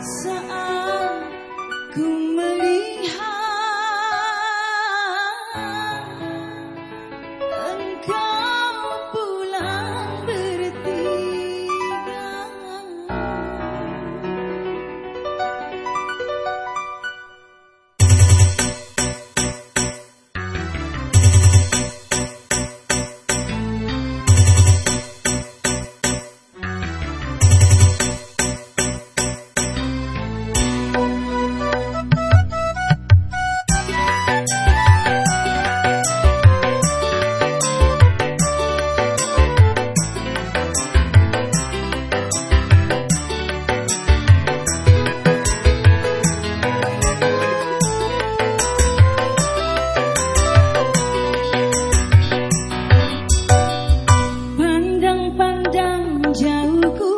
saat ku pandang jauhku.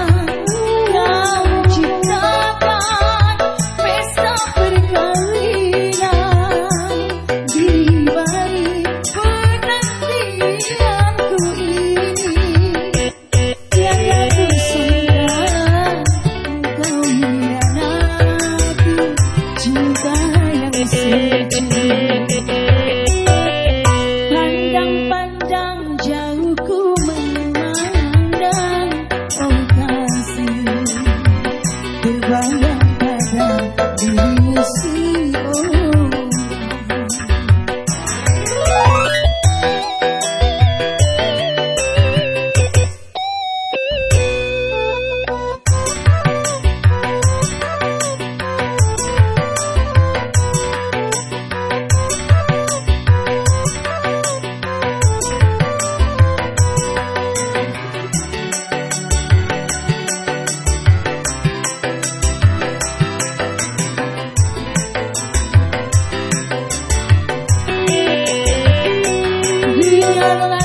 never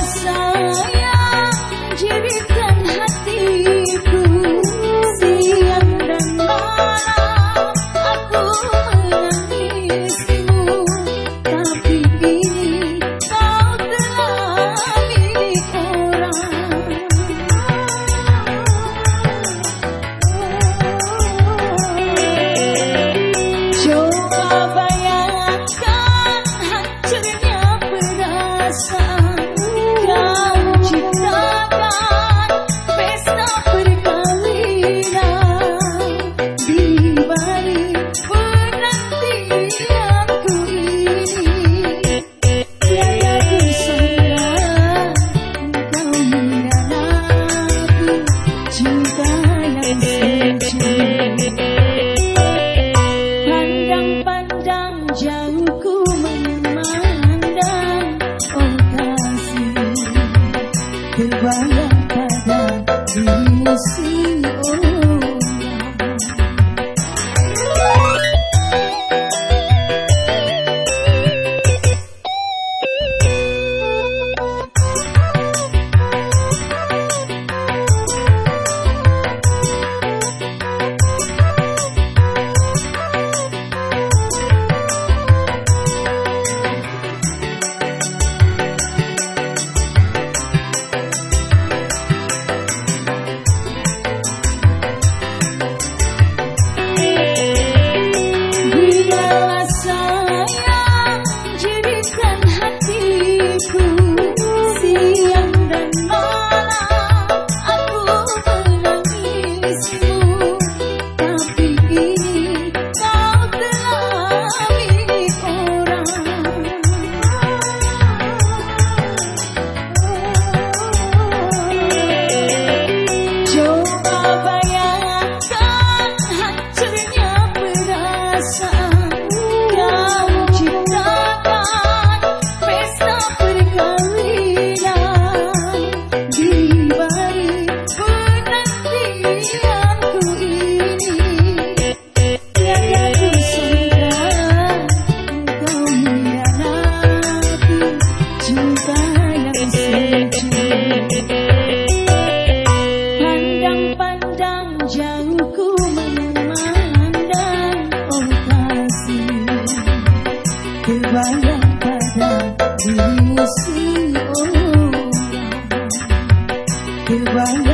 you right